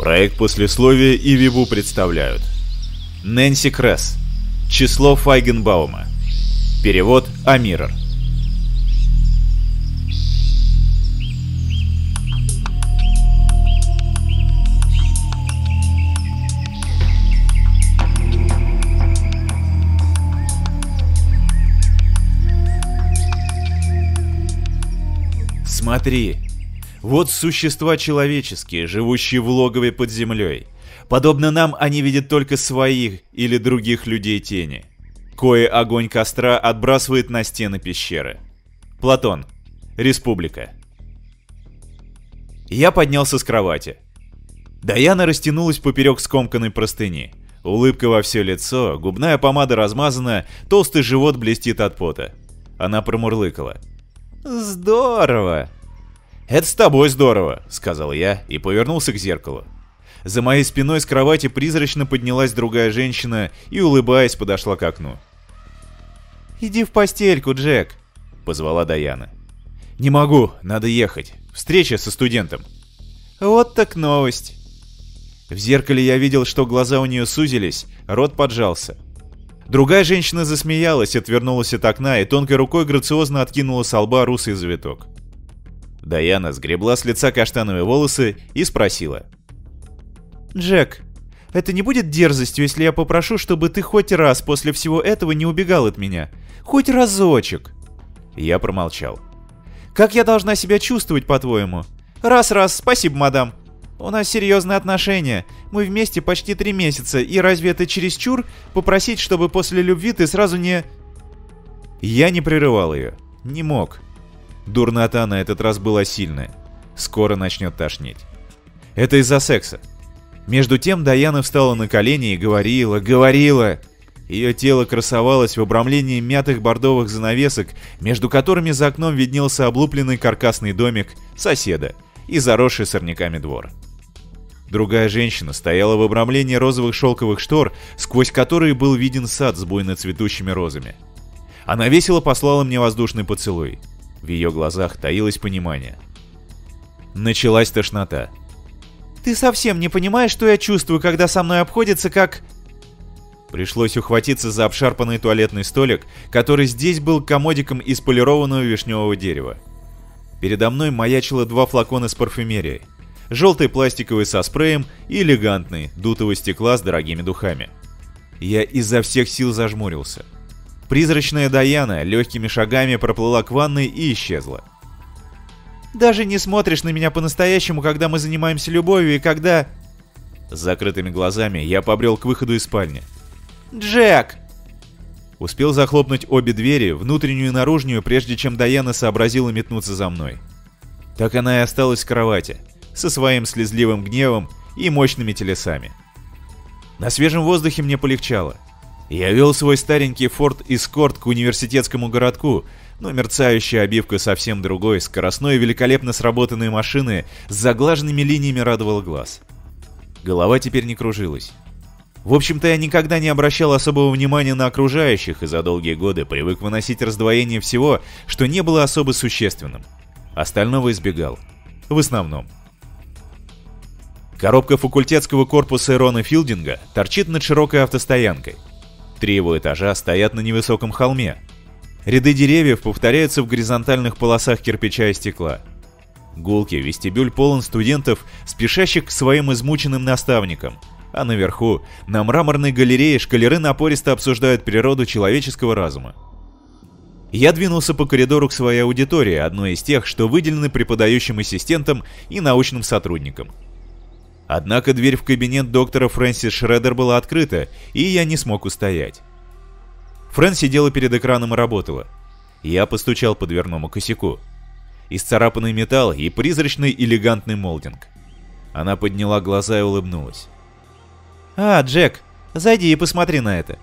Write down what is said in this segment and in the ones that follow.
Проект послесловия и Виву представляют. Нэнси Кресс. Число Файгенбаума. Перевод Амирер. Смотри, вот существа человеческие, живущие в логове под землей. Подобно нам, они видят только своих или других людей тени. Кое огонь костра отбрасывает на стены пещеры. Платон. Республика. Я поднялся с кровати. Даяна растянулась поперек скомканной простыни. Улыбка во все лицо, губная помада размазана, толстый живот блестит от пота. Она промурлыкала. «Здорово!» «Это с тобой здорово», — сказал я и повернулся к зеркалу. За моей спиной с кровати призрачно поднялась другая женщина и, улыбаясь, подошла к окну. «Иди в постельку, Джек», — позвала Даяна. «Не могу, надо ехать. Встреча со студентом». «Вот так новость». В зеркале я видел, что глаза у нее сузились, рот поджался. Другая женщина засмеялась, отвернулась от окна и тонкой рукой грациозно откинула с лба русый завиток. Даяна сгребла с лица каштановые волосы и спросила. «Джек, это не будет дерзостью, если я попрошу, чтобы ты хоть раз после всего этого не убегал от меня? Хоть разочек!» Я промолчал. «Как я должна себя чувствовать, по-твоему?» «Раз-раз, спасибо, мадам. У нас серьезные отношения. Мы вместе почти три месяца, и разве это чересчур попросить, чтобы после любви ты сразу не...» Я не прерывал ее. Не мог. Дурнота на этот раз была сильная. Скоро начнет тошнить. Это из-за секса. Между тем Даяна встала на колени и говорила, говорила. Ее тело красовалось в обрамлении мятых бордовых занавесок, между которыми за окном виднелся облупленный каркасный домик соседа и заросший сорняками двор. Другая женщина стояла в обрамлении розовых шелковых штор, сквозь которые был виден сад с буйно цветущими розами. Она весело послала мне воздушный поцелуй. В ее глазах таилось понимание. Началась тошнота. «Ты совсем не понимаешь, что я чувствую, когда со мной обходится как...» Пришлось ухватиться за обшарпанный туалетный столик, который здесь был комодиком из полированного вишневого дерева. Передо мной маячило два флакона с парфюмерией желтый пластиковый со спреем и элегантный, дутого стекла с дорогими духами. Я изо всех сил зажмурился. Призрачная Даяна легкими шагами проплыла к ванной и исчезла. «Даже не смотришь на меня по-настоящему, когда мы занимаемся любовью и когда...» С закрытыми глазами я побрел к выходу из спальни. «Джек!» Успел захлопнуть обе двери, внутреннюю и наружную, прежде чем Даяна сообразила метнуться за мной. Так она и осталась в кровати, со своим слезливым гневом и мощными телесами. На свежем воздухе мне полегчало. Я вел свой старенький Ford Escort к университетскому городку, но мерцающая обивка совсем другой, скоростной и великолепно сработанной машины с заглаженными линиями радовала глаз. Голова теперь не кружилась. В общем-то, я никогда не обращал особого внимания на окружающих и за долгие годы привык выносить раздвоение всего, что не было особо существенным. Остального избегал. В основном. Коробка факультетского корпуса Эрона Филдинга торчит над широкой автостоянкой. Три его этажа стоят на невысоком холме. Ряды деревьев повторяются в горизонтальных полосах кирпича и стекла. Гулкий вестибюль полон студентов, спешащих к своим измученным наставникам, а наверху, на мраморной галерее, шкалеры напористо обсуждают природу человеческого разума. Я двинулся по коридору к своей аудитории, одной из тех, что выделены преподающим ассистентам и научным сотрудникам. Однако дверь в кабинет доктора Фрэнсис Шредер была открыта, и я не смог устоять. Фрэн сидела перед экраном и работала. Я постучал по дверному косяку. Исцарапанный металл и призрачный элегантный молдинг. Она подняла глаза и улыбнулась. «А, Джек, зайди и посмотри на это».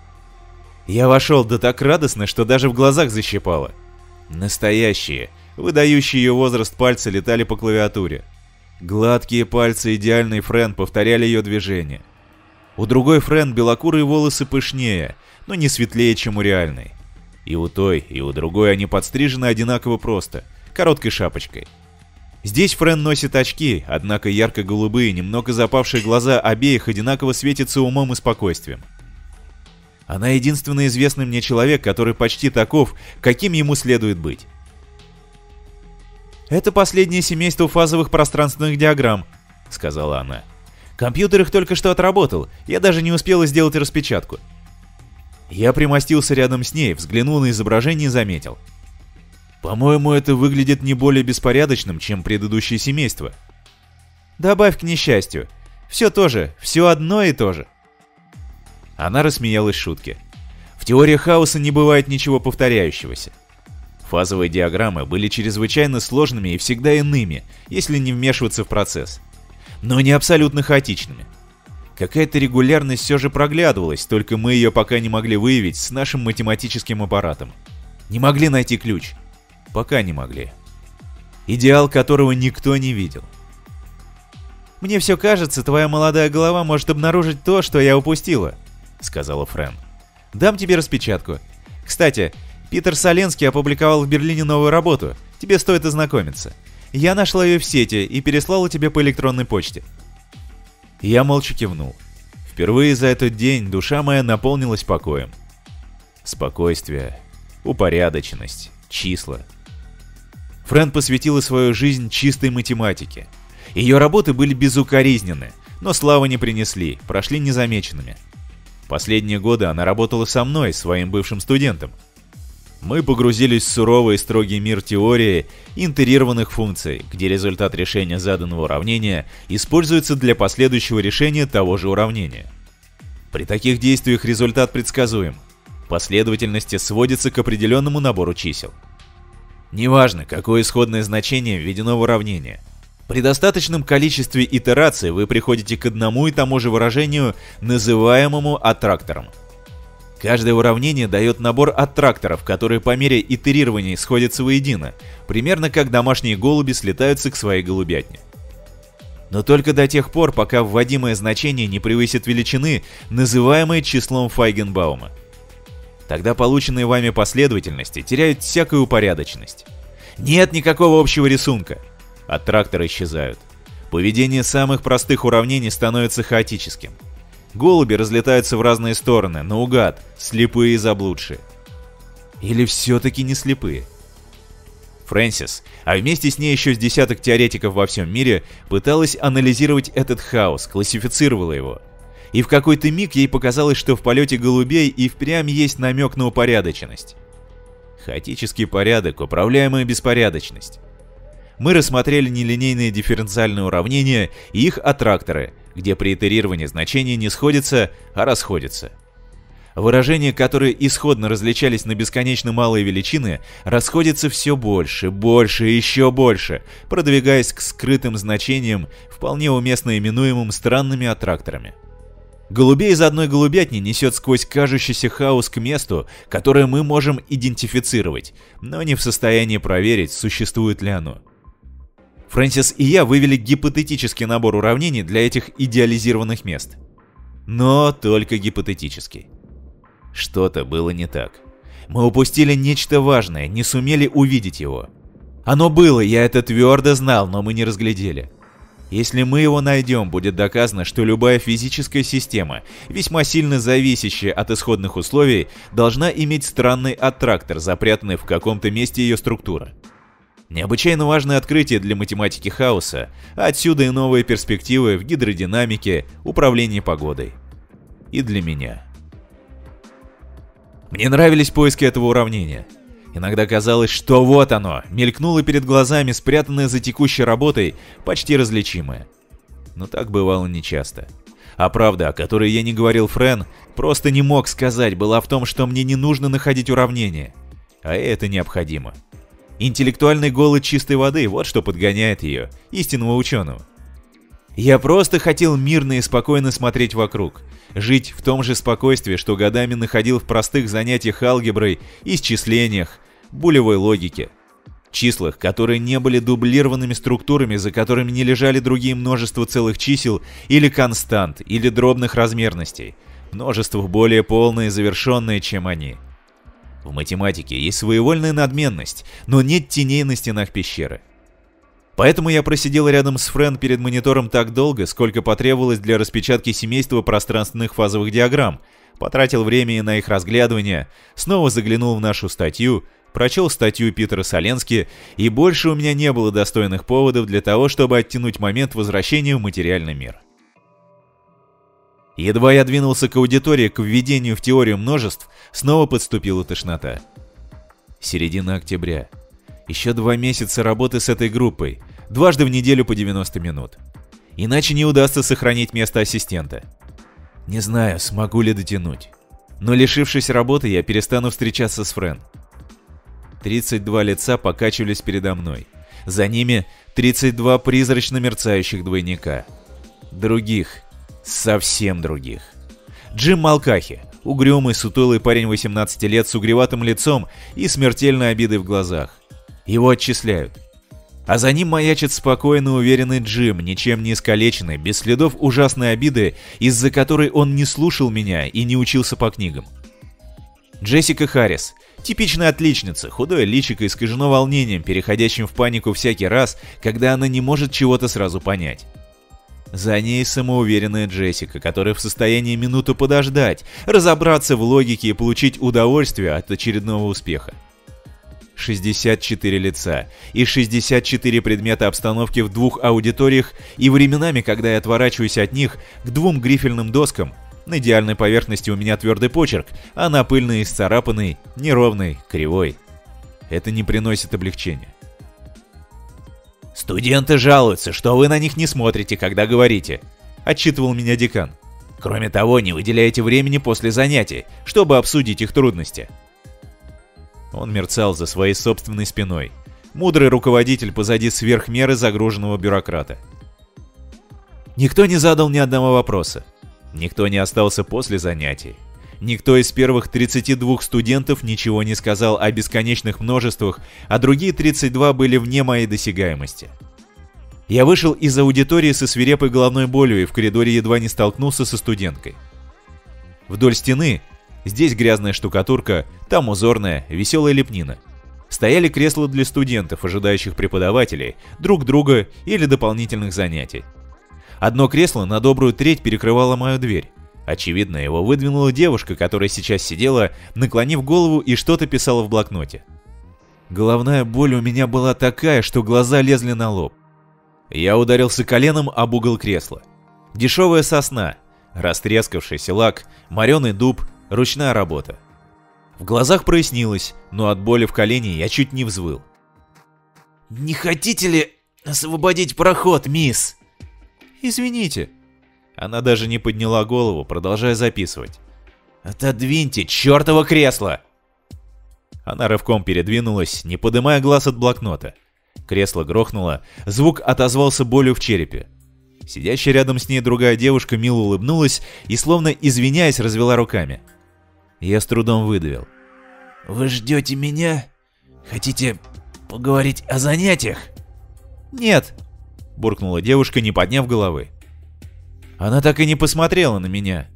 Я вошел да так радостно, что даже в глазах защипало. Настоящие, выдающие ее возраст пальцы летали по клавиатуре. Гладкие пальцы идеальной Френ повторяли ее движения. У другой Френ белокурые волосы пышнее, но не светлее, чем у реальной. И у той, и у другой они подстрижены одинаково просто, короткой шапочкой. Здесь Френ носит очки, однако ярко-голубые, немного запавшие глаза обеих одинаково светятся умом и спокойствием. Она единственный известный мне человек, который почти таков, каким ему следует быть. «Это последнее семейство фазовых пространственных диаграмм», — сказала она. «Компьютер их только что отработал, я даже не успела сделать распечатку». Я примостился рядом с ней, взглянул на изображение и заметил. «По-моему, это выглядит не более беспорядочным, чем предыдущее семейство». «Добавь к несчастью. Все то же, все одно и то же». Она рассмеялась шутке. В теории хаоса не бывает ничего повторяющегося. Фазовые диаграммы были чрезвычайно сложными и всегда иными, если не вмешиваться в процесс. Но не абсолютно хаотичными. Какая-то регулярность все же проглядывалась, только мы ее пока не могли выявить с нашим математическим аппаратом. Не могли найти ключ. Пока не могли. Идеал, которого никто не видел. «Мне все кажется, твоя молодая голова может обнаружить то, что я упустила», — сказала Френ. «Дам тебе распечатку. Кстати, Питер Соленский опубликовал в Берлине новую работу. Тебе стоит ознакомиться. Я нашла ее в сети и переслала тебе по электронной почте. Я молча кивнул. Впервые за этот день душа моя наполнилась покоем. Спокойствие, упорядоченность, числа. Френ посвятила свою жизнь чистой математике. Ее работы были безукоризненны, но славы не принесли, прошли незамеченными. Последние годы она работала со мной, своим бывшим студентом – мы погрузились в суровый и строгий мир теории интерированных функций, где результат решения заданного уравнения используется для последующего решения того же уравнения. При таких действиях результат предсказуем. Последовательность сводится к определенному набору чисел. Неважно, какое исходное значение введено в уравнение. При достаточном количестве итераций вы приходите к одному и тому же выражению, называемому аттрактором – Каждое уравнение дает набор аттракторов, которые по мере итерирования сходятся воедино, примерно как домашние голуби слетаются к своей голубятне. Но только до тех пор, пока вводимое значение не превысит величины, называемой числом Файгенбаума. Тогда полученные вами последовательности теряют всякую упорядоченность. Нет никакого общего рисунка. Аттракторы исчезают. Поведение самых простых уравнений становится хаотическим – Голуби разлетаются в разные стороны, наугад, слепые и заблудшие. Или все-таки не слепые? Фрэнсис, а вместе с ней еще с десяток теоретиков во всем мире, пыталась анализировать этот хаос, классифицировала его. И в какой-то миг ей показалось, что в полете голубей и впрямь есть намек на упорядоченность. Хаотический порядок, управляемая беспорядочность. Мы рассмотрели нелинейные дифференциальные уравнения и их аттракторы, где при итерировании значения не сходятся, а расходятся. Выражения, которые исходно различались на бесконечно малые величины, расходятся все больше, больше и еще больше, продвигаясь к скрытым значениям, вполне уместно именуемым странными аттракторами. Голубей из одной голубятни несет сквозь кажущийся хаос к месту, которое мы можем идентифицировать, но не в состоянии проверить, существует ли оно. Фрэнсис и я вывели гипотетический набор уравнений для этих идеализированных мест. Но только гипотетический. Что-то было не так. Мы упустили нечто важное, не сумели увидеть его. Оно было, я это твердо знал, но мы не разглядели. Если мы его найдем, будет доказано, что любая физическая система, весьма сильно зависящая от исходных условий, должна иметь странный аттрактор, запрятанный в каком-то месте ее структуры. Необычайно важное открытие для математики хаоса, а отсюда и новые перспективы в гидродинамике, управлении погодой. И для меня. Мне нравились поиски этого уравнения. Иногда казалось, что вот оно, мелькнуло перед глазами, спрятанное за текущей работой, почти различимое. Но так бывало нечасто. А правда, о которой я не говорил Френ, просто не мог сказать, была в том, что мне не нужно находить уравнение. А это необходимо. Интеллектуальный голод чистой воды – вот что подгоняет ее, истинного ученого. Я просто хотел мирно и спокойно смотреть вокруг, жить в том же спокойствии, что годами находил в простых занятиях алгеброй, исчислениях, булевой логике. Числах, которые не были дублированными структурами, за которыми не лежали другие множества целых чисел или констант, или дробных размерностей. Множество более полное и завершенное, чем они – в математике есть своевольная надменность, но нет теней на стенах пещеры. Поэтому я просидел рядом с Френ перед монитором так долго, сколько потребовалось для распечатки семейства пространственных фазовых диаграмм, потратил время на их разглядывание, снова заглянул в нашу статью, прочел статью Питера Соленски, и больше у меня не было достойных поводов для того, чтобы оттянуть момент возвращения в материальный мир. Едва я двинулся к аудитории к введению в теорию множеств, снова подступила тошнота. Середина октября. Еще два месяца работы с этой группой, дважды в неделю по 90 минут. Иначе не удастся сохранить место ассистента. Не знаю, смогу ли дотянуть. Но лишившись работы, я перестану встречаться с Френ. 32 лица покачивались передо мной. За ними 32 призрачно мерцающих двойника. Других. Совсем других. Джим Малкахи, угрюмый, сутулый парень 18 лет с угреватым лицом и смертельной обидой в глазах. Его отчисляют. А за ним маячит спокойный уверенный Джим, ничем не искалеченный, без следов ужасной обиды, из-за которой он не слушал меня и не учился по книгам. Джессика Харрис. Типичная отличница, худое личико искажено волнением, переходящим в панику всякий раз, когда она не может чего-то сразу понять. За ней самоуверенная Джессика, которая в состоянии минуту подождать, разобраться в логике и получить удовольствие от очередного успеха. 64 лица и 64 предмета обстановки в двух аудиториях и временами, когда я отворачиваюсь от них к двум грифельным доскам, на идеальной поверхности у меня твердый почерк, а на пыльной, исцарапанной, неровной, кривой. Это не приносит облегчения. «Студенты жалуются, что вы на них не смотрите, когда говорите», — отчитывал меня декан. «Кроме того, не выделяете времени после занятий, чтобы обсудить их трудности». Он мерцал за своей собственной спиной. Мудрый руководитель позади сверх меры загруженного бюрократа. Никто не задал ни одного вопроса. Никто не остался после занятий. Никто из первых 32 студентов ничего не сказал о бесконечных множествах, а другие 32 были вне моей досягаемости. Я вышел из аудитории со свирепой головной болью и в коридоре едва не столкнулся со студенткой. Вдоль стены Здесь грязная штукатурка, там узорная, веселая лепнина. Стояли кресла для студентов, ожидающих преподавателей, друг друга или дополнительных занятий. Одно кресло на добрую треть перекрывало мою дверь. Очевидно, его выдвинула девушка, которая сейчас сидела, наклонив голову и что-то писала в блокноте. Головная боль у меня была такая, что глаза лезли на лоб. Я ударился коленом об угол кресла. Дешевая сосна, растрескавшийся лак, мореный дуб, Ручная работа. В глазах прояснилось, но от боли в колене я чуть не взвыл. «Не хотите ли освободить проход, мисс?» «Извините». Она даже не подняла голову, продолжая записывать. «Отодвиньте, чертово кресло!» Она рывком передвинулась, не поднимая глаз от блокнота. Кресло грохнуло, звук отозвался болью в черепе. Сидящая рядом с ней другая девушка мило улыбнулась и, словно извиняясь, развела руками. Я с трудом выдавил. «Вы ждете меня? Хотите поговорить о занятиях?» «Нет», — буркнула девушка, не подняв головы. Она так и не посмотрела на меня.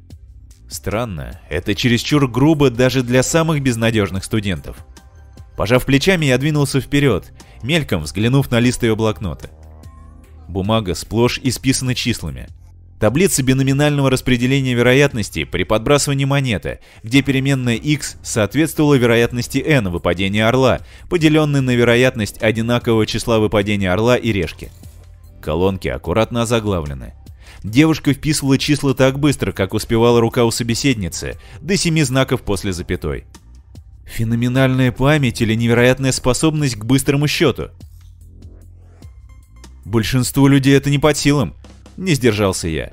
Странно, это чересчур грубо даже для самых безнадежных студентов. Пожав плечами, я двинулся вперед, мельком взглянув на лист ее блокнота. Бумага сплошь исписана числами — Таблица биноминального распределения вероятностей при подбрасывании монеты, где переменная x соответствовала вероятности n выпадения орла, поделенной на вероятность одинакового числа выпадения орла и решки. Колонки аккуратно озаглавлены. Девушка вписывала числа так быстро, как успевала рука у собеседницы, до семи знаков после запятой. Феноменальная память или невероятная способность к быстрому счету? Большинству людей это не под силам, не сдержался я.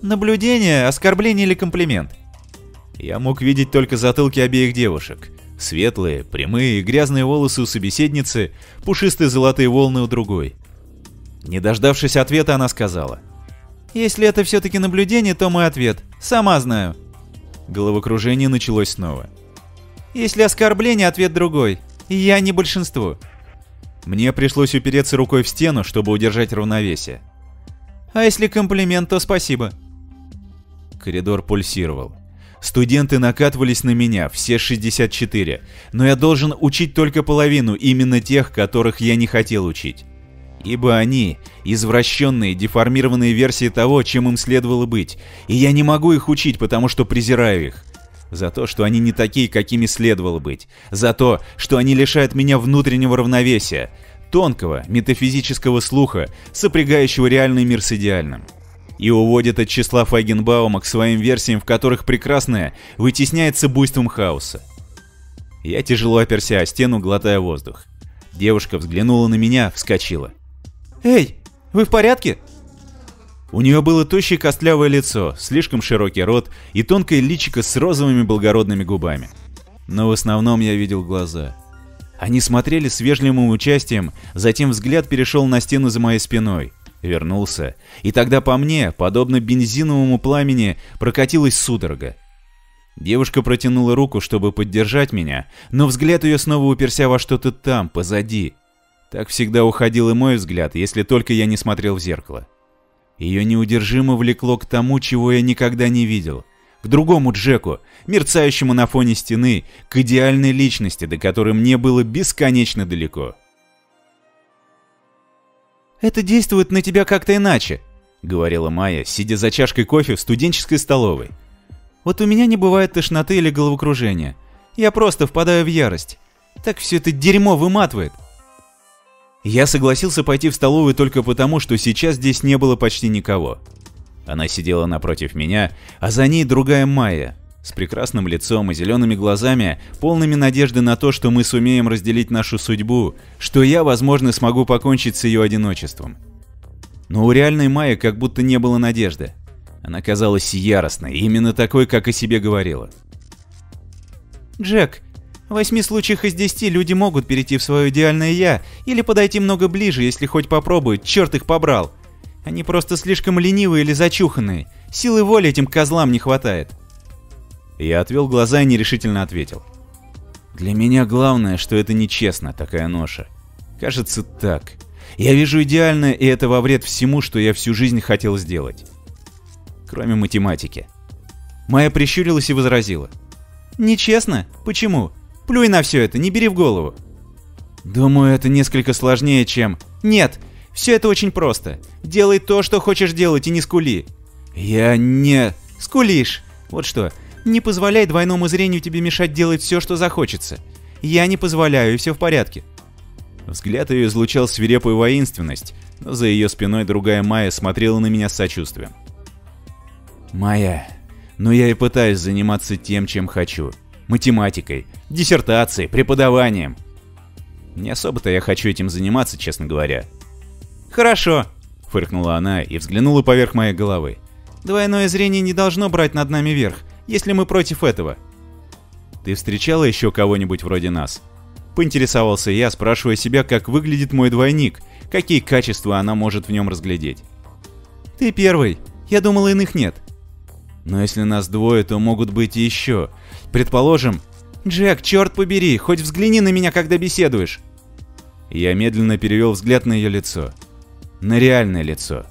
Наблюдение, оскорбление или комплимент? Я мог видеть только затылки обеих девушек. Светлые, прямые, грязные волосы у собеседницы, пушистые золотые волны у другой. Не дождавшись ответа, она сказала. «Если это все-таки наблюдение, то мой ответ. Сама знаю». Головокружение началось снова. «Если оскорбление, ответ другой. Я не большинство». Мне пришлось упереться рукой в стену, чтобы удержать равновесие. А если комплимент, то спасибо. Коридор пульсировал. Студенты накатывались на меня, все 64, но я должен учить только половину, именно тех, которых я не хотел учить. Ибо они – извращенные, деформированные версии того, чем им следовало быть, и я не могу их учить, потому что презираю их. За то, что они не такие, какими следовало быть. За то, что они лишают меня внутреннего равновесия, тонкого, метафизического слуха, сопрягающего реальный мир с идеальным. И уводят от числа Файгенбаума к своим версиям, в которых прекрасное вытесняется буйством хаоса. Я тяжело оперся о стену, глотая воздух. Девушка взглянула на меня, вскочила. «Эй, вы в порядке?» У нее было тощее костлявое лицо, слишком широкий рот и тонкое личико с розовыми благородными губами. Но в основном я видел глаза. Они смотрели с вежливым участием, затем взгляд перешел на стену за моей спиной, вернулся, и тогда по мне, подобно бензиновому пламени, прокатилась судорога. Девушка протянула руку, чтобы поддержать меня, но взгляд ее снова уперся во что-то там, позади. Так всегда уходил и мой взгляд, если только я не смотрел в зеркало. Ее неудержимо влекло к тому, чего я никогда не видел. К другому Джеку, мерцающему на фоне стены, к идеальной личности, до которой мне было бесконечно далеко. «Это действует на тебя как-то иначе», — говорила Майя, сидя за чашкой кофе в студенческой столовой. Вот у меня не бывает тошноты или головокружения. Я просто впадаю в ярость. Так все это дерьмо выматывает. Я согласился пойти в столовую только потому, что сейчас здесь не было почти никого. Она сидела напротив меня, а за ней другая Майя, с прекрасным лицом и зелеными глазами, полными надежды на то, что мы сумеем разделить нашу судьбу, что я, возможно, смогу покончить с ее одиночеством. Но у реальной Майи как будто не было надежды. Она казалась яростной, именно такой, как о себе говорила. «Джек, в восьми случаях из десяти люди могут перейти в свое идеальное «я» или подойти много ближе, если хоть попробуют, черт их побрал. Они просто слишком ленивые или зачуханные, силы воли этим козлам не хватает». Я отвел глаза и нерешительно ответил. «Для меня главное, что это нечестно, такая ноша. Кажется, так. Я вижу идеальное, и это во вред всему, что я всю жизнь хотел сделать кроме математики. Майя прищурилась и возразила. «Нечестно? Почему? Плюй на все это, не бери в голову». «Думаю, это несколько сложнее, чем...» «Нет, все это очень просто. Делай то, что хочешь делать, и не скули». «Я не...» «Скулишь. Вот что, не позволяй двойному зрению тебе мешать делать все, что захочется. Я не позволяю, и все в порядке». Взгляд ее излучал свирепую воинственность, но за ее спиной другая Майя смотрела на меня с сочувствием. Моя. Но я и пытаюсь заниматься тем, чем хочу. Математикой, диссертацией, преподаванием. Не особо-то я хочу этим заниматься, честно говоря. Хорошо, фыркнула она и взглянула поверх моей головы. Двойное зрение не должно брать над нами верх, если мы против этого. Ты встречала еще кого-нибудь вроде нас? Поинтересовался я, спрашивая себя, как выглядит мой двойник, какие качества она может в нем разглядеть. Ты первый. Я думала, иных нет. Но если нас двое, то могут быть и еще. Предположим... «Джек, черт побери, хоть взгляни на меня, когда беседуешь!» Я медленно перевел взгляд на ее лицо. На реальное лицо.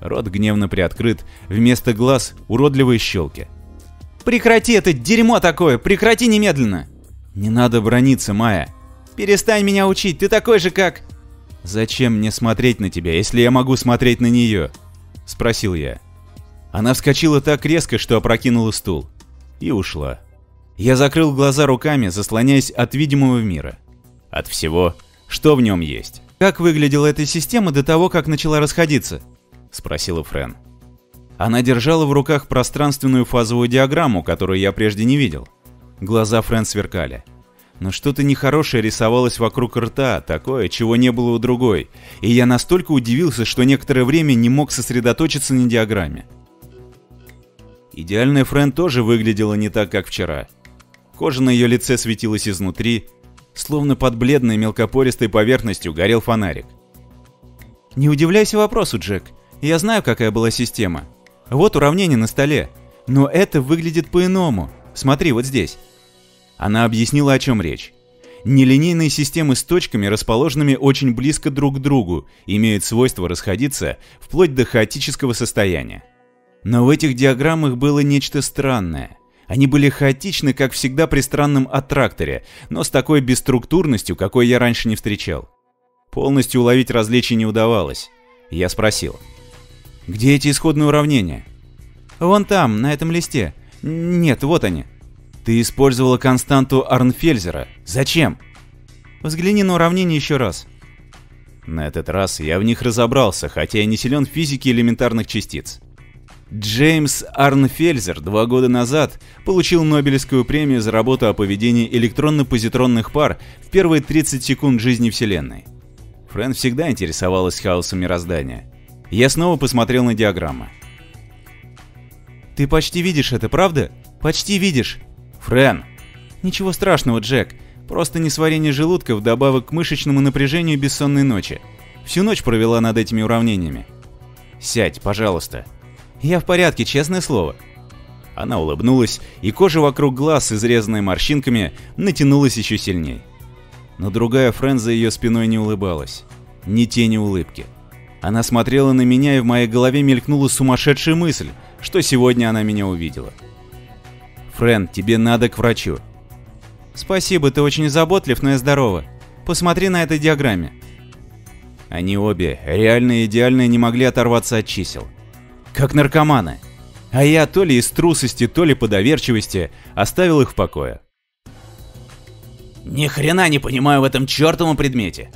Рот гневно приоткрыт, вместо глаз уродливые щелки. «Прекрати это дерьмо такое! Прекрати немедленно!» «Не надо брониться, Майя!» «Перестань меня учить, ты такой же, как...» «Зачем мне смотреть на тебя, если я могу смотреть на нее?» Спросил я. Она вскочила так резко, что опрокинула стул. И ушла. Я закрыл глаза руками, заслоняясь от видимого мира. От всего, что в нем есть. «Как выглядела эта система до того, как начала расходиться?» – спросила Френ. Она держала в руках пространственную фазовую диаграмму, которую я прежде не видел. Глаза Френ сверкали. Но что-то нехорошее рисовалось вокруг рта, такое, чего не было у другой, и я настолько удивился, что некоторое время не мог сосредоточиться на диаграмме. Идеальная Френ тоже выглядела не так, как вчера. Кожа на ее лице светилась изнутри, словно под бледной мелкопористой поверхностью горел фонарик. «Не удивляйся вопросу, Джек. Я знаю, какая была система. Вот уравнение на столе. Но это выглядит по-иному. Смотри, вот здесь». Она объяснила, о чем речь. Нелинейные системы с точками, расположенными очень близко друг к другу, имеют свойство расходиться вплоть до хаотического состояния. Но в этих диаграммах было нечто странное. Они были хаотичны, как всегда при странном аттракторе, но с такой бесструктурностью, какой я раньше не встречал. Полностью уловить различия не удавалось. Я спросил. «Где эти исходные уравнения?» «Вон там, на этом листе. Нет, вот они». «Ты использовала константу Арнфельзера. Зачем?» «Взгляни на уравнение еще раз». На этот раз я в них разобрался, хотя и не силен в физике элементарных частиц. Джеймс Арнфельзер два года назад получил Нобелевскую премию за работу о поведении электронно-позитронных пар в первые 30 секунд жизни Вселенной. Френ всегда интересовалась хаосом мироздания. Я снова посмотрел на диаграммы. «Ты почти видишь это, правда? Почти видишь!» «Френ!» «Ничего страшного, Джек. Просто несварение желудка вдобавок к мышечному напряжению бессонной ночи. Всю ночь провела над этими уравнениями. Сядь, пожалуйста. Я в порядке, честное слово. Она улыбнулась, и кожа вокруг глаз, изрезанная морщинками, натянулась еще сильней. Но другая Френ за ее спиной не улыбалась. Ни тени улыбки. Она смотрела на меня, и в моей голове мелькнула сумасшедшая мысль, что сегодня она меня увидела. «Френ, тебе надо к врачу. «Спасибо, ты очень заботлив, но я здорова. Посмотри на этой диаграмме». Они обе, реально и идеально, не могли оторваться от чисел. Как наркоманы. А я то ли из трусости, то ли по доверчивости оставил их в покое. Ни хрена не понимаю в этом чертовом предмете.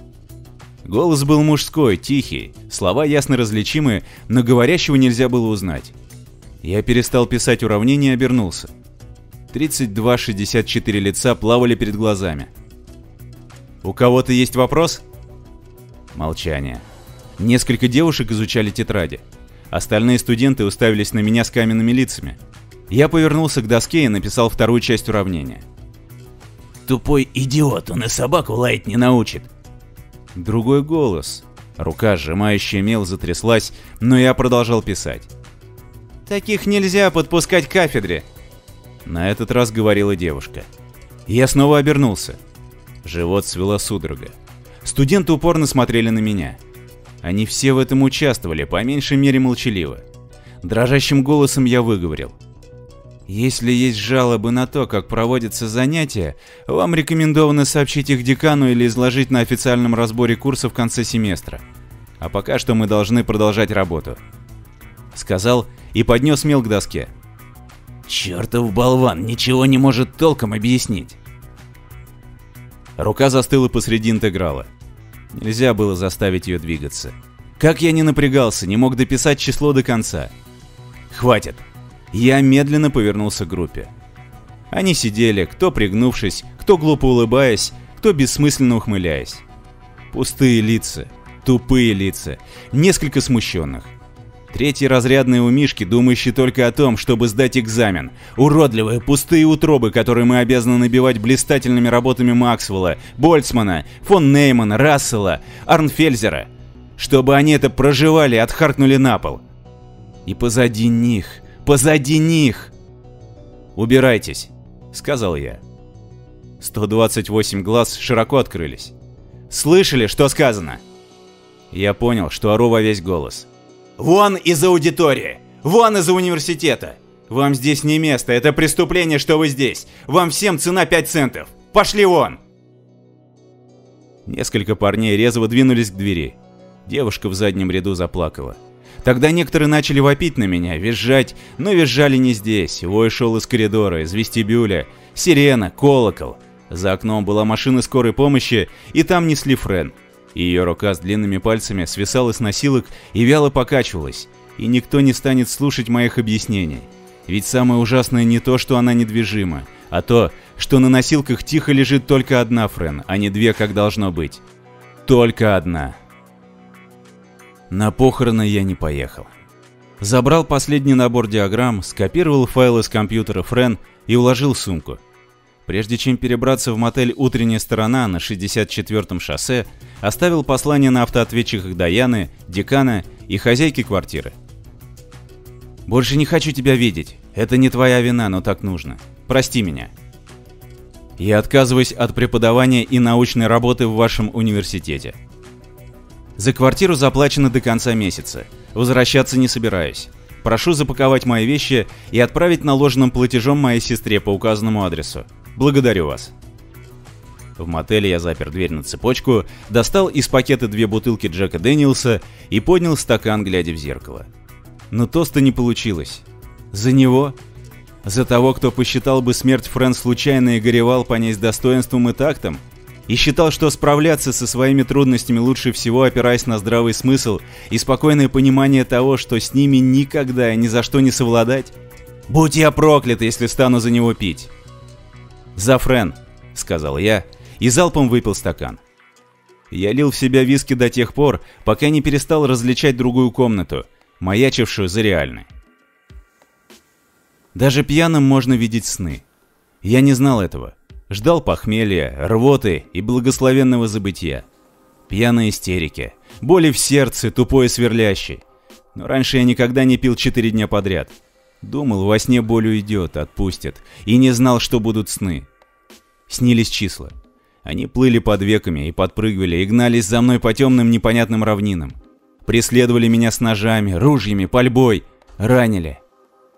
Голос был мужской, тихий, слова ясно различимы, но говорящего нельзя было узнать. Я перестал писать уравнение и обернулся. 32-64 лица плавали перед глазами. «У кого-то есть вопрос?» Молчание. Несколько девушек изучали тетради. Остальные студенты уставились на меня с каменными лицами. Я повернулся к доске и написал вторую часть уравнения. «Тупой идиот, он и собаку лаять не научит!» Другой голос. Рука, сжимающая мел, затряслась, но я продолжал писать. «Таких нельзя подпускать к кафедре!» На этот раз говорила девушка. Я снова обернулся. Живот свело судорога. Студенты упорно смотрели на меня. Они все в этом участвовали, по меньшей мере молчаливо. Дрожащим голосом я выговорил. Если есть жалобы на то, как проводятся занятия, вам рекомендовано сообщить их декану или изложить на официальном разборе курса в конце семестра. А пока что мы должны продолжать работу. Сказал и поднес мел к доске. Чертов болван ничего не может толком объяснить. Рука застыла посреди интеграла. Нельзя было заставить ее двигаться. Как я не напрягался, не мог дописать число до конца. Хватит. Я медленно повернулся к группе. Они сидели, кто пригнувшись, кто глупо улыбаясь, кто бессмысленно ухмыляясь. Пустые лица, тупые лица, несколько смущенных. Третьи разрядные умишки, думающие только о том, чтобы сдать экзамен. Уродливые, пустые утробы, которые мы обязаны набивать блистательными работами Максвелла, Больцмана, фон Неймана, Рассела, Арнфельзера. Чтобы они это проживали и отхаркнули на пол. И позади них, позади них... «Убирайтесь», — сказал я. 128 глаз широко открылись. «Слышали, что сказано?» Я понял, что ору во весь голос. Вон из аудитории! Вон из университета! Вам здесь не место, это преступление, что вы здесь. Вам всем цена 5 центов. Пошли вон! Несколько парней резво двинулись к двери. Девушка в заднем ряду заплакала. Тогда некоторые начали вопить на меня, визжать, но визжали не здесь. Вой шел из коридора, из вестибюля. Сирена, колокол. За окном была машина скорой помощи, и там несли Френ. Ее рука с длинными пальцами свисала с носилок и вяло покачивалась, и никто не станет слушать моих объяснений. Ведь самое ужасное не то, что она недвижима, а то, что на носилках тихо лежит только одна Френ, а не две, как должно быть. Только одна. На похороны я не поехал. Забрал последний набор диаграмм, скопировал файлы с компьютера Френ и уложил сумку. Прежде чем перебраться в мотель «Утренняя сторона» на 64-м шоссе, оставил послание на автоответчиках Даяны, декана и хозяйки квартиры. «Больше не хочу тебя видеть. Это не твоя вина, но так нужно. Прости меня. Я отказываюсь от преподавания и научной работы в вашем университете. За квартиру заплачено до конца месяца. Возвращаться не собираюсь. Прошу запаковать мои вещи и отправить наложенным платежом моей сестре по указанному адресу. Благодарю вас. В мотеле я запер дверь на цепочку, достал из пакета две бутылки Джека Дэниелса и поднял стакан, глядя в зеркало. Но тоста не получилось. За него? За того, кто посчитал бы смерть Френ случайно и горевал по ней с достоинством и тактом? И считал, что справляться со своими трудностями лучше всего опираясь на здравый смысл и спокойное понимание того, что с ними никогда и ни за что не совладать? Будь я проклят, если стану за него пить. «За Френ», — сказал я, и залпом выпил стакан. Я лил в себя виски до тех пор, пока не перестал различать другую комнату, маячившую за реальной. Даже пьяным можно видеть сны. Я не знал этого. Ждал похмелья, рвоты и благословенного забытия. Пьяные истерики, боли в сердце, тупое сверлящий. Но раньше я никогда не пил четыре дня подряд. Думал, во сне боль уйдет, отпустят, и не знал, что будут сны. Снились числа. Они плыли под веками и подпрыгивали, и гнались за мной по темным непонятным равнинам. Преследовали меня с ножами, ружьями, пальбой. Ранили.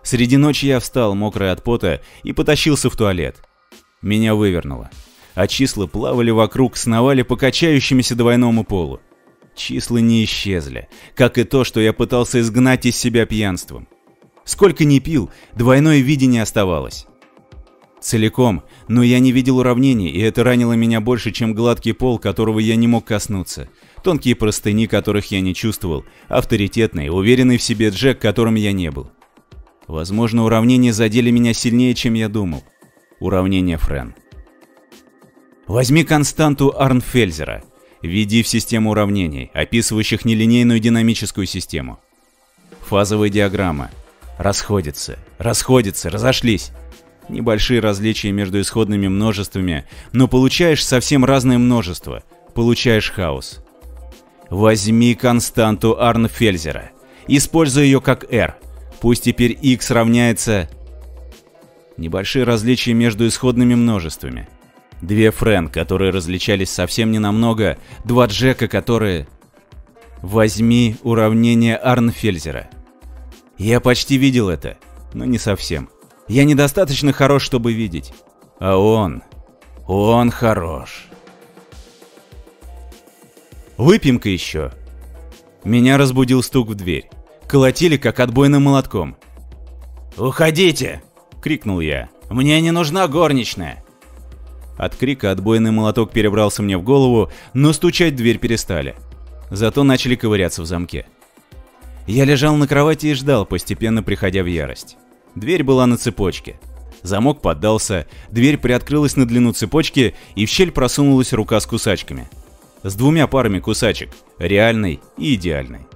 Среди ночи я встал, мокрый от пота, и потащился в туалет. Меня вывернуло. А числа плавали вокруг, сновали по качающемуся двойному полу. Числа не исчезли, как и то, что я пытался изгнать из себя пьянством. Сколько ни пил, двойное видение оставалось. Целиком, но я не видел уравнений, и это ранило меня больше, чем гладкий пол, которого я не мог коснуться. Тонкие простыни, которых я не чувствовал, авторитетный, уверенный в себе Джек, которым я не был. Возможно, уравнения задели меня сильнее, чем я думал. Уравнение Френ. Возьми константу Арнфельзера. Введи в систему уравнений, описывающих нелинейную динамическую систему. Фазовая диаграмма. Расходятся, расходятся, разошлись. Небольшие различия между исходными множествами, но получаешь совсем разное множество. Получаешь хаос. Возьми константу Арнфельзера. Используй ее как R. Пусть теперь x равняется... Небольшие различия между исходными множествами. Две Френ, которые различались совсем ненамного, два Джека, которые... Возьми уравнение Арнфельзера. Я почти видел это, но не совсем. Я недостаточно хорош, чтобы видеть. А он... Он хорош. Выпьем-ка еще. Меня разбудил стук в дверь. Колотили, как отбойным молотком. «Уходите!» — крикнул я. «Мне не нужна горничная!» От крика отбойный молоток перебрался мне в голову, но стучать в дверь перестали. Зато начали ковыряться в замке. Я лежал на кровати и ждал, постепенно приходя в ярость. Дверь была на цепочке. Замок поддался, дверь приоткрылась на длину цепочки, и в щель просунулась рука с кусачками. С двумя парами кусачек, реальной и идеальной.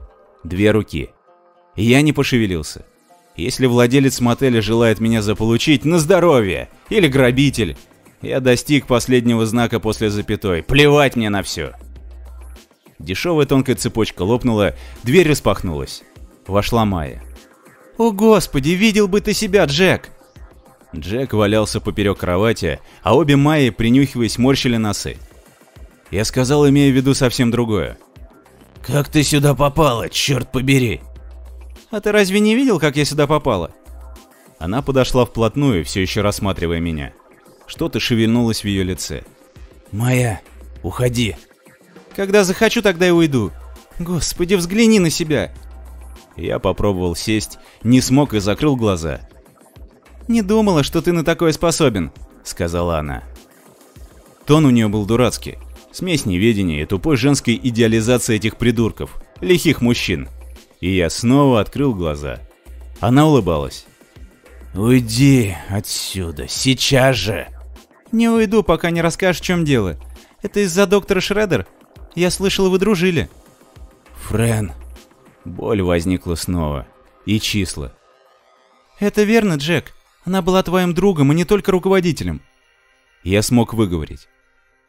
Две руки. Я не пошевелился. Если владелец мотеля желает меня заполучить, на здоровье! Или грабитель! Я достиг последнего знака после запятой. Плевать мне на все. Дешевая тонкая цепочка лопнула, дверь распахнулась. Вошла Майя. «О господи, видел бы ты себя, Джек!» Джек валялся поперек кровати, а обе Майи, принюхиваясь, морщили носы. Я сказал, имея в виду совсем другое. «Как ты сюда попала, черт побери?» «А ты разве не видел, как я сюда попала?» Она подошла вплотную, все еще рассматривая меня. Что-то шевельнулось в ее лице. «Майя, уходи!» Когда захочу, тогда и уйду. Господи, взгляни на себя. Я попробовал сесть, не смог и закрыл глаза. «Не думала, что ты на такое способен», — сказала она. Тон у нее был дурацкий. Смесь неведения и тупой женской идеализации этих придурков, лихих мужчин. И я снова открыл глаза. Она улыбалась. «Уйди отсюда, сейчас же!» «Не уйду, пока не расскажешь, в чем дело. Это из-за доктора Шредер? Я слышал, вы дружили. Френ. Боль возникла снова. И числа. Это верно, Джек. Она была твоим другом, и не только руководителем. Я смог выговорить.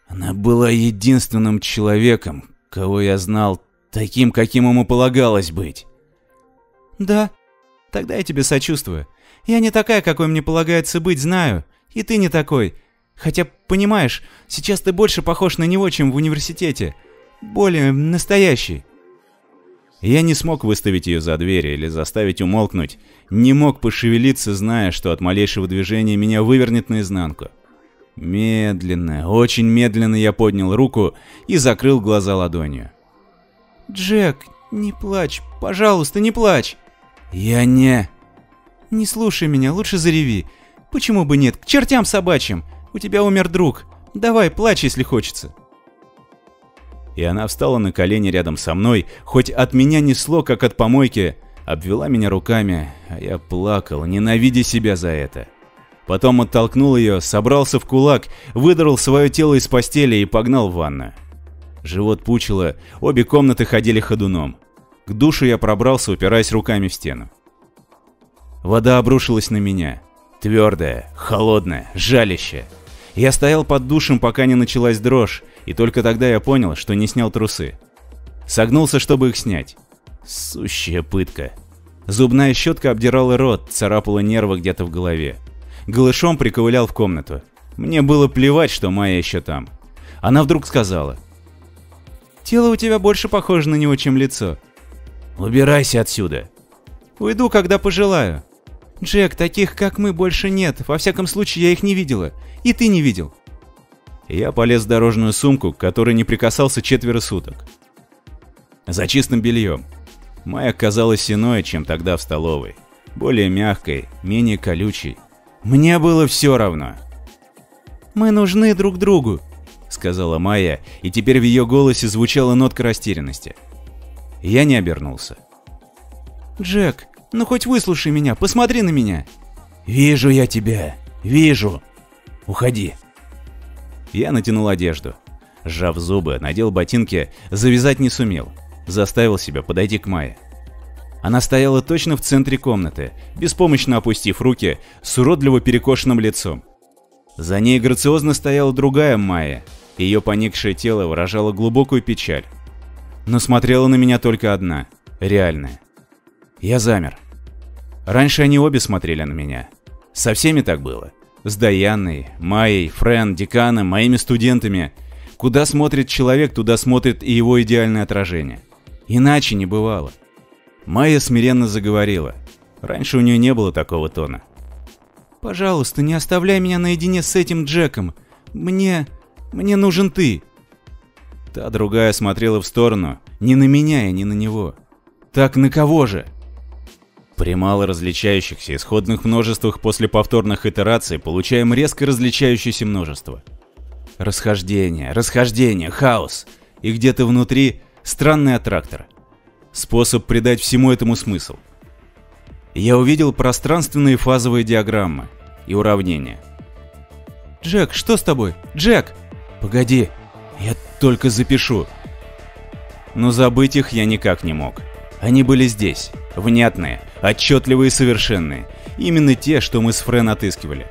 Она была единственным человеком, кого я знал таким, каким ему полагалось быть. Да, тогда я тебе сочувствую. Я не такая, какой мне полагается быть, знаю. И ты не такой. Хотя, понимаешь, сейчас ты больше похож на него, чем в университете более настоящий. Я не смог выставить ее за дверь или заставить умолкнуть, не мог пошевелиться, зная, что от малейшего движения меня вывернет наизнанку. Медленно, очень медленно я поднял руку и закрыл глаза ладонью. «Джек, не плачь, пожалуйста, не плачь!» «Я не...» «Не слушай меня, лучше зареви. Почему бы нет? К чертям собачьим! У тебя умер друг. Давай, плачь, если хочется!» И она встала на колени рядом со мной, хоть от меня несло, как от помойки, обвела меня руками, а я плакал, ненавидя себя за это. Потом оттолкнул ее, собрался в кулак, выдрал свое тело из постели и погнал в ванную. Живот пучило, обе комнаты ходили ходуном. К душу я пробрался, упираясь руками в стену. Вода обрушилась на меня. Твердая, холодная, жалящая. Я стоял под душем, пока не началась дрожь, и только тогда я понял, что не снял трусы. Согнулся, чтобы их снять. Сущая пытка. Зубная щетка обдирала рот, царапала нервы где-то в голове. Голышом приковылял в комнату. Мне было плевать, что Майя еще там. Она вдруг сказала. «Тело у тебя больше похоже на него, чем лицо». «Убирайся отсюда». «Уйду, когда пожелаю». «Джек, таких, как мы, больше нет. Во всяком случае, я их не видела. И ты не видел». Я полез в дорожную сумку, к которой не прикасался четверо суток. За чистым бельем. Майя казалась иной, чем тогда в столовой. Более мягкой, менее колючей. Мне было все равно. «Мы нужны друг другу», — сказала Майя, и теперь в ее голосе звучала нотка растерянности. Я не обернулся. «Джек, ну хоть выслушай меня, посмотри на меня!» «Вижу я тебя, вижу! Уходи!» Я натянул одежду. Сжав зубы, надел ботинки, завязать не сумел. Заставил себя подойти к Майе. Она стояла точно в центре комнаты, беспомощно опустив руки, с уродливо перекошенным лицом. За ней грациозно стояла другая Майя. Ее поникшее тело выражало глубокую печаль. Но смотрела на меня только одна, реальная. Я замер. Раньше они обе смотрели на меня. Со всеми так было. С Даянной, Майей, Френ, деканом, моими студентами. Куда смотрит человек, туда смотрит и его идеальное отражение. Иначе не бывало. Майя смиренно заговорила. Раньше у нее не было такого тона. «Пожалуйста, не оставляй меня наедине с этим Джеком. Мне... мне нужен ты». Та другая смотрела в сторону, не на меня и не на него. Так на кого же? При мало различающихся исходных множествах после повторных итераций получаем резко различающееся множество. Расхождение, расхождение, хаос. И где-то внутри странный аттрактор. Способ придать всему этому смысл. Я увидел пространственные фазовые диаграммы и уравнения. «Джек, что с тобой? Джек!» «Погоди, я только запишу». Но забыть их я никак не мог. Они были здесь, внятные, отчетливые и совершенные. Именно те, что мы с Френ отыскивали.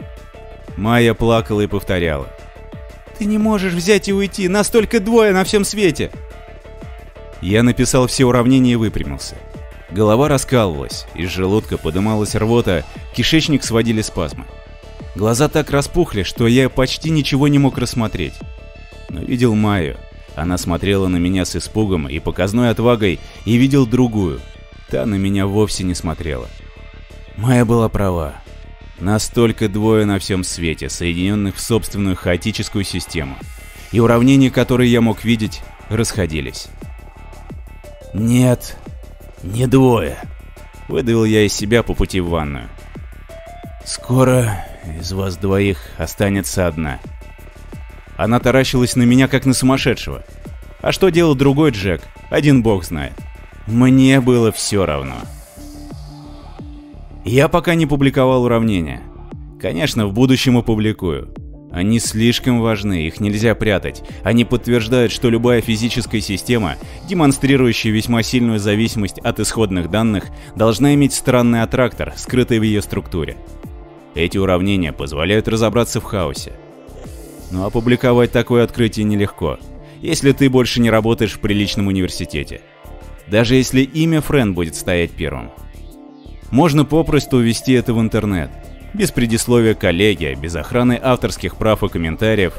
Майя плакала и повторяла. «Ты не можешь взять и уйти, настолько двое на всем свете!» Я написал все уравнения и выпрямился. Голова раскалывалась, из желудка подымалась рвота, кишечник сводили спазмы. Глаза так распухли, что я почти ничего не мог рассмотреть. Но видел Майю. Она смотрела на меня с испугом и показной отвагой и видел другую, Та на меня вовсе не смотрела. Моя была права. Настолько двое на всем свете, соединенных в собственную хаотическую систему. И уравнения, которые я мог видеть, расходились. «Нет, не двое», — выдавил я из себя по пути в ванную. «Скоро из вас двоих останется одна». Она таращилась на меня, как на сумасшедшего. А что делал другой Джек, один бог знает. Мне было все равно. Я пока не публиковал уравнения. Конечно, в будущем опубликую. Они слишком важны, их нельзя прятать. Они подтверждают, что любая физическая система, демонстрирующая весьма сильную зависимость от исходных данных, должна иметь странный аттрактор, скрытый в ее структуре. Эти уравнения позволяют разобраться в хаосе. Но опубликовать такое открытие нелегко, если ты больше не работаешь в приличном университете даже если имя Френ будет стоять первым. Можно попросту ввести это в интернет, без предисловия коллеги, без охраны авторских прав и комментариев,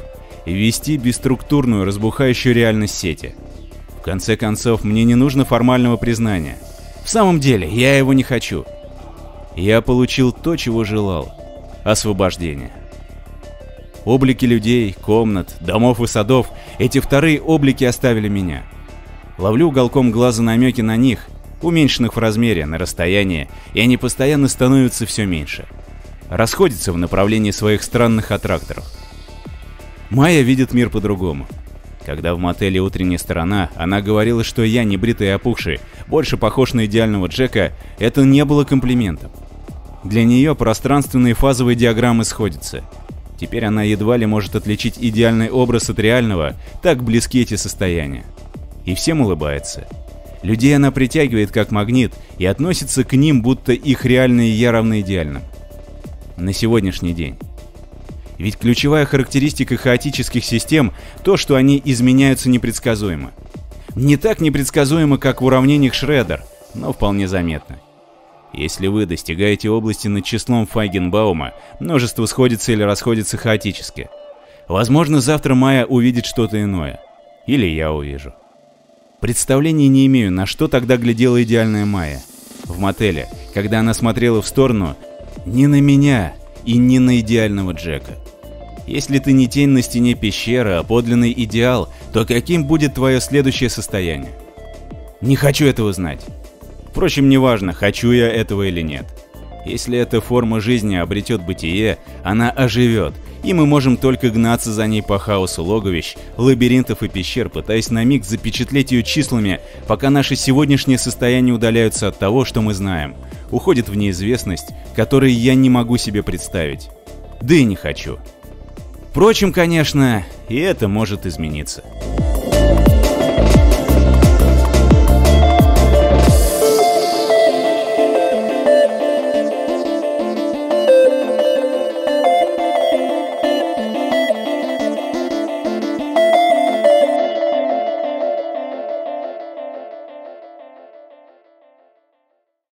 и ввести бесструктурную, разбухающую реальность сети. В конце концов, мне не нужно формального признания. В самом деле, я его не хочу. Я получил то, чего желал. Освобождение. Облики людей, комнат, домов и садов, эти вторые облики оставили меня. Ловлю уголком глаза намеки на них, уменьшенных в размере, на расстояние, и они постоянно становятся все меньше. Расходятся в направлении своих странных аттракторов. Майя видит мир по-другому. Когда в мотеле «Утренняя сторона» она говорила, что я, не бритый и опухший, больше похож на идеального Джека, это не было комплиментом. Для нее пространственные фазовые диаграммы сходятся. Теперь она едва ли может отличить идеальный образ от реального, так близки эти состояния. И всем улыбается. Людей она притягивает как магнит и относится к ним, будто их реальные «я» равны идеальным. На сегодняшний день. Ведь ключевая характеристика хаотических систем – то, что они изменяются непредсказуемо. Не так непредсказуемо, как в уравнениях Шредер, но вполне заметно. Если вы достигаете области над числом Файгенбаума, множество сходится или расходится хаотически. Возможно, завтра Майя увидит что-то иное. Или я увижу. Представления не имею, на что тогда глядела идеальная Майя. В мотеле, когда она смотрела в сторону, не на меня и не на идеального Джека. Если ты не тень на стене пещеры, а подлинный идеал, то каким будет твое следующее состояние? Не хочу этого знать. Впрочем, неважно, хочу я этого или нет. Если эта форма жизни обретет бытие, она оживет, и мы можем только гнаться за ней по хаосу логовищ, лабиринтов и пещер, пытаясь на миг запечатлеть ее числами, пока наши сегодняшние состояния удаляются от того, что мы знаем, уходят в неизвестность, которой я не могу себе представить. Да и не хочу. Впрочем, конечно, и это может измениться.